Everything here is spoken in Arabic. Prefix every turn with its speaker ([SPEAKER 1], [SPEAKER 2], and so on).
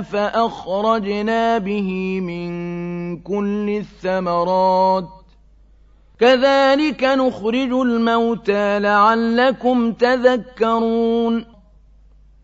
[SPEAKER 1] فأخرجنا به من كل الثمرات. كذلك نخرج الموتى لعلكم تذكرون.